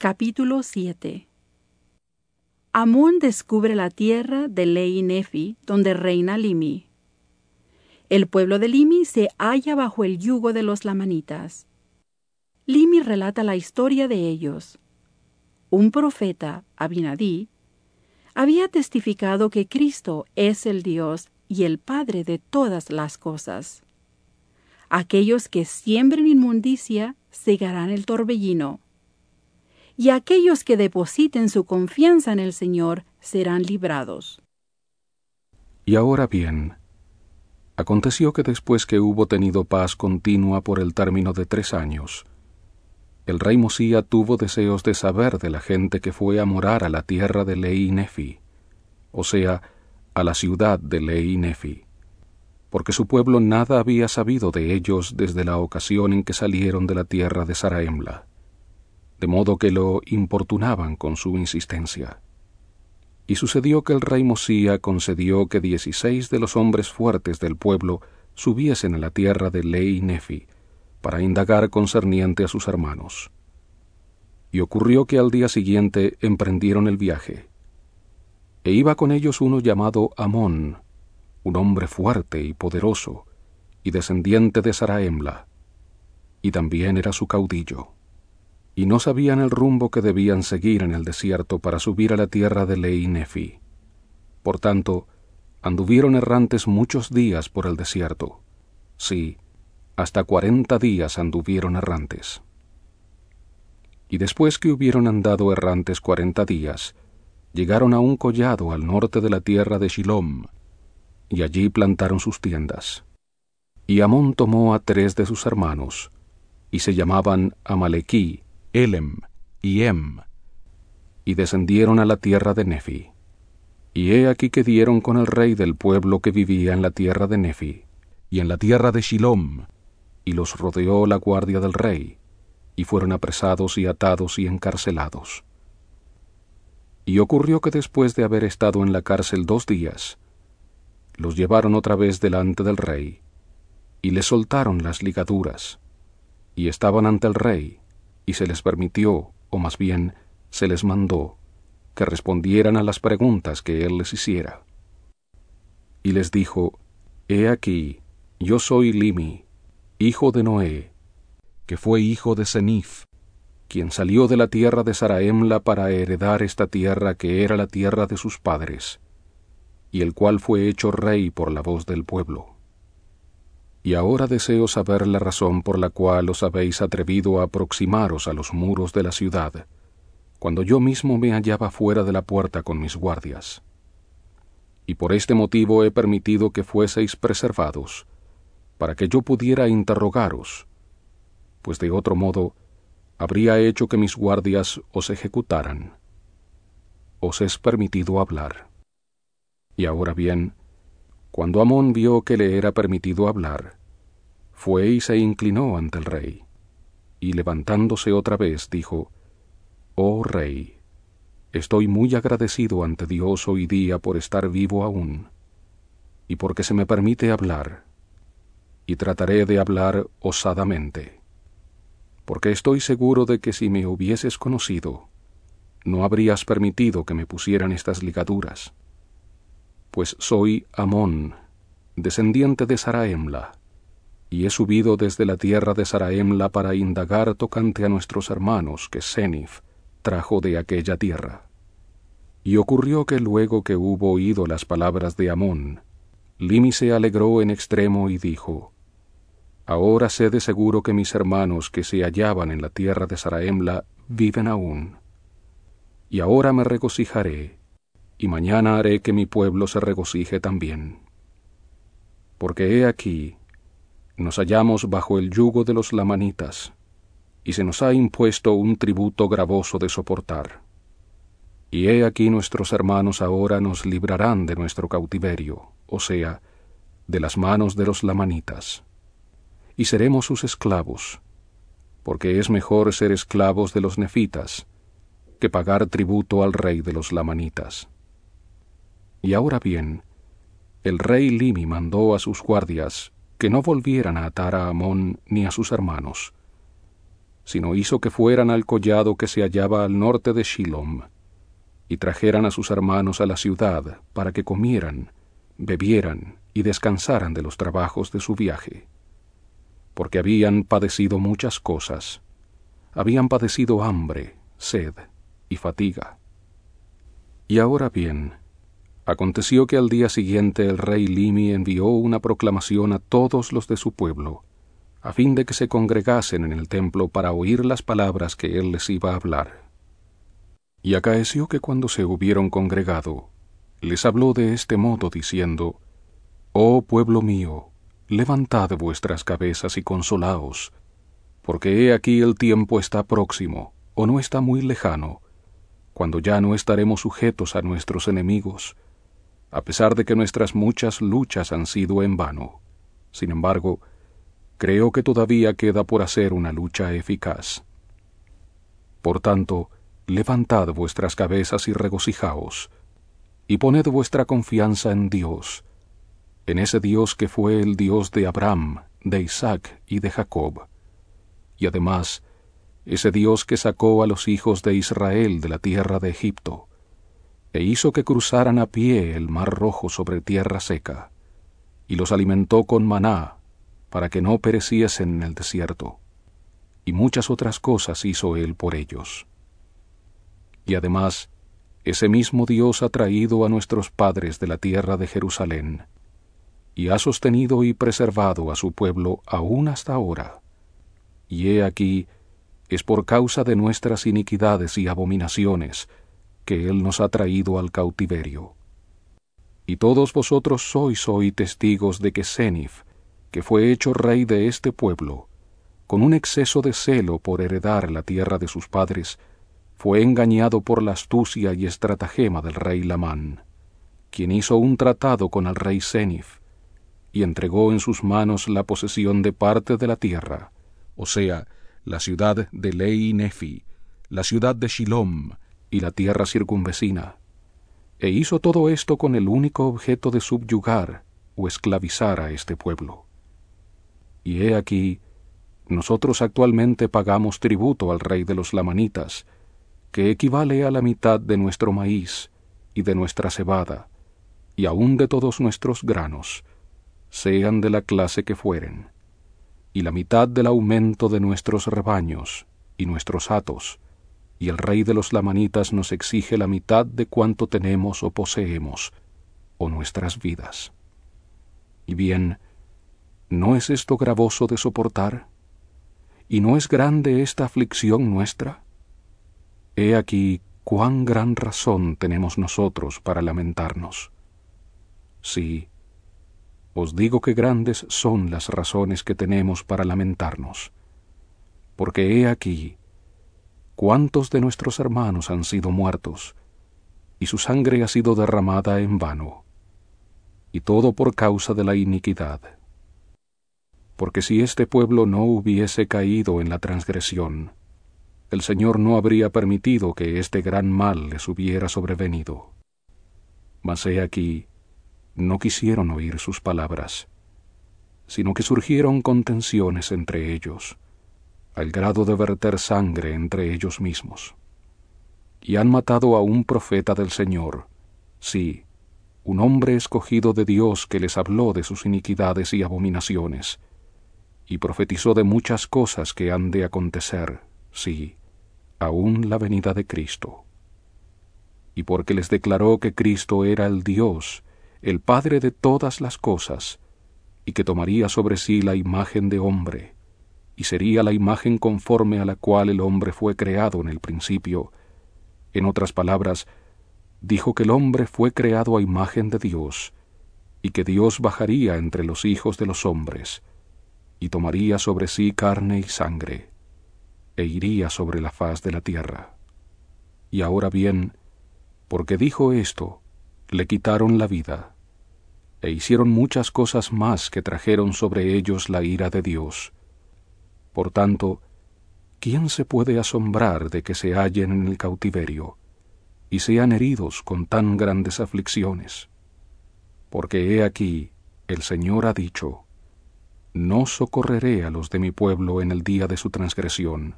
Capítulo 7 Amón descubre la tierra de Lei Nefi, donde reina Limi. El pueblo de Limi se halla bajo el yugo de los lamanitas. Limi relata la historia de ellos. Un profeta, Abinadí, había testificado que Cristo es el Dios y el Padre de todas las cosas. Aquellos que siembren inmundicia segarán el torbellino y aquellos que depositen su confianza en el Señor serán librados. Y ahora bien, aconteció que después que hubo tenido paz continua por el término de tres años, el rey Mosía tuvo deseos de saber de la gente que fue a morar a la tierra de Lei Nefi, o sea, a la ciudad de Lei Nefi, porque su pueblo nada había sabido de ellos desde la ocasión en que salieron de la tierra de Saraemla de modo que lo importunaban con su insistencia. Y sucedió que el rey Mosía concedió que dieciséis de los hombres fuertes del pueblo subiesen a la tierra de Lei Nefi, para indagar concerniente a sus hermanos. Y ocurrió que al día siguiente emprendieron el viaje. E iba con ellos uno llamado Amón, un hombre fuerte y poderoso, y descendiente de Saraemla, y también era su caudillo y no sabían el rumbo que debían seguir en el desierto para subir a la tierra de Lei Nefi. Por tanto, anduvieron errantes muchos días por el desierto. Sí, hasta cuarenta días anduvieron errantes. Y después que hubieron andado errantes cuarenta días, llegaron a un collado al norte de la tierra de Shilom, y allí plantaron sus tiendas. Y Amón tomó a tres de sus hermanos, y se llamaban Amalequí, Elem y Em, y descendieron a la tierra de Nefi. Y he aquí que dieron con el rey del pueblo que vivía en la tierra de Nefi, y en la tierra de Shilom, y los rodeó la guardia del rey, y fueron apresados y atados y encarcelados. Y ocurrió que después de haber estado en la cárcel dos días, los llevaron otra vez delante del rey, y les soltaron las ligaduras, y estaban ante el rey, y se les permitió, o más bien se les mandó, que respondieran a las preguntas que él les hiciera. Y les dijo, He aquí, yo soy Limi, hijo de Noé, que fue hijo de Zenif, quien salió de la tierra de Saraemla para heredar esta tierra que era la tierra de sus padres, y el cual fue hecho rey por la voz del pueblo y ahora deseo saber la razón por la cual os habéis atrevido a aproximaros a los muros de la ciudad, cuando yo mismo me hallaba fuera de la puerta con mis guardias. Y por este motivo he permitido que fueseis preservados, para que yo pudiera interrogaros, pues de otro modo habría hecho que mis guardias os ejecutaran. Os es permitido hablar. Y ahora bien, cuando Amón vio que le era permitido hablar, fue y se inclinó ante el rey, y levantándose otra vez dijo, Oh rey, estoy muy agradecido ante Dios hoy día por estar vivo aún, y porque se me permite hablar, y trataré de hablar osadamente, porque estoy seguro de que si me hubieses conocido, no habrías permitido que me pusieran estas ligaduras, pues soy Amón, descendiente de Saraemla, y he subido desde la tierra de Saraemla para indagar tocante a nuestros hermanos que Senif trajo de aquella tierra. Y ocurrió que luego que hubo oído las palabras de Amón, Limi se alegró en extremo y dijo, Ahora sé de seguro que mis hermanos que se hallaban en la tierra de Saraemla viven aún. Y ahora me regocijaré, y mañana haré que mi pueblo se regocije también. Porque he aquí, nos hallamos bajo el yugo de los lamanitas, y se nos ha impuesto un tributo gravoso de soportar. Y he aquí nuestros hermanos ahora nos librarán de nuestro cautiverio, o sea, de las manos de los lamanitas, y seremos sus esclavos, porque es mejor ser esclavos de los nefitas que pagar tributo al rey de los lamanitas. Y ahora bien, el rey Limi mandó a sus guardias que no volvieran a atar a Amón ni a sus hermanos, sino hizo que fueran al collado que se hallaba al norte de Shilom, y trajeran a sus hermanos a la ciudad para que comieran, bebieran y descansaran de los trabajos de su viaje, porque habían padecido muchas cosas, habían padecido hambre, sed y fatiga. Y ahora bien, aconteció que al día siguiente el rey Limi envió una proclamación a todos los de su pueblo, a fin de que se congregasen en el templo para oír las palabras que él les iba a hablar. Y acaeció que cuando se hubieron congregado, les habló de este modo diciendo, Oh pueblo mío, levantad vuestras cabezas y consolaos, porque he aquí el tiempo está próximo, o no está muy lejano, cuando ya no estaremos sujetos a nuestros enemigos, a pesar de que nuestras muchas luchas han sido en vano. Sin embargo, creo que todavía queda por hacer una lucha eficaz. Por tanto, levantad vuestras cabezas y regocijaos, y poned vuestra confianza en Dios, en ese Dios que fue el Dios de Abraham, de Isaac y de Jacob, y además ese Dios que sacó a los hijos de Israel de la tierra de Egipto, e hizo que cruzaran a pie el mar rojo sobre tierra seca, y los alimentó con maná, para que no pereciesen en el desierto, y muchas otras cosas hizo él por ellos. Y además, ese mismo Dios ha traído a nuestros padres de la tierra de Jerusalén, y ha sostenido y preservado a su pueblo aún hasta ahora. Y he aquí, es por causa de nuestras iniquidades y abominaciones que Él nos ha traído al cautiverio. Y todos vosotros sois hoy testigos de que Zenif, que fue hecho rey de este pueblo, con un exceso de celo por heredar la tierra de sus padres, fue engañado por la astucia y estratagema del rey Lamán, quien hizo un tratado con el rey Zenif, y entregó en sus manos la posesión de parte de la tierra, o sea, la ciudad de Lei Nefi, la ciudad de Shilom y la tierra circunvecina, e hizo todo esto con el único objeto de subyugar o esclavizar a este pueblo. Y he aquí, nosotros actualmente pagamos tributo al rey de los lamanitas, que equivale a la mitad de nuestro maíz y de nuestra cebada, y aun de todos nuestros granos, sean de la clase que fueren, y la mitad del aumento de nuestros rebaños y nuestros hatos, y el rey de los lamanitas nos exige la mitad de cuanto tenemos o poseemos, o nuestras vidas. Y bien, ¿No es esto gravoso de soportar? ¿Y no es grande esta aflicción nuestra? He aquí cuán gran razón tenemos nosotros para lamentarnos. Sí, os digo que grandes son las razones que tenemos para lamentarnos, porque he aquí cuántos de nuestros hermanos han sido muertos, y su sangre ha sido derramada en vano, y todo por causa de la iniquidad. Porque si este pueblo no hubiese caído en la transgresión, el Señor no habría permitido que este gran mal les hubiera sobrevenido. Mas he aquí, no quisieron oír sus palabras, sino que surgieron contenciones entre ellos, al grado de verter sangre entre ellos mismos. Y han matado a un profeta del Señor, sí, un hombre escogido de Dios que les habló de sus iniquidades y abominaciones, y profetizó de muchas cosas que han de acontecer, sí, aún la venida de Cristo. Y porque les declaró que Cristo era el Dios, el Padre de todas las cosas, y que tomaría sobre sí la imagen de hombre, y sería la imagen conforme a la cual el hombre fue creado en el principio. En otras palabras, dijo que el hombre fue creado a imagen de Dios, y que Dios bajaría entre los hijos de los hombres, y tomaría sobre sí carne y sangre, e iría sobre la faz de la tierra. Y ahora bien, porque dijo esto, le quitaron la vida, e hicieron muchas cosas más que trajeron sobre ellos la ira de Dios. Por tanto, ¿quién se puede asombrar de que se hallen en el cautiverio y sean heridos con tan grandes aflicciones? Porque he aquí, el Señor ha dicho, no socorreré a los de mi pueblo en el día de su transgresión,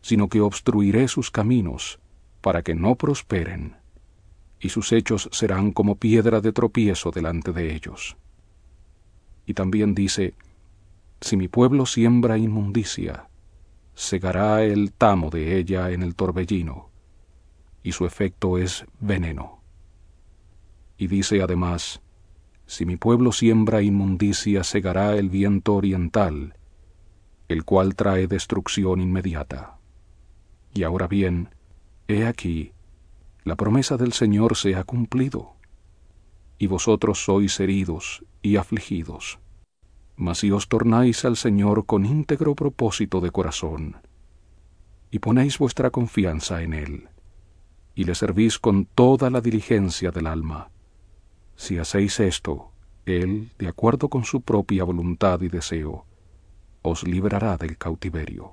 sino que obstruiré sus caminos, para que no prosperen, y sus hechos serán como piedra de tropiezo delante de ellos. Y también dice, si mi pueblo siembra inmundicia, segará el tamo de ella en el torbellino, y su efecto es veneno. Y dice además, si mi pueblo siembra inmundicia, segará el viento oriental, el cual trae destrucción inmediata. Y ahora bien, he aquí, la promesa del Señor se ha cumplido, y vosotros sois heridos y afligidos. Mas si os tornáis al Señor con íntegro propósito de corazón, y ponéis vuestra confianza en Él, y le servís con toda la diligencia del alma, si hacéis esto, Él, de acuerdo con su propia voluntad y deseo, os librará del cautiverio.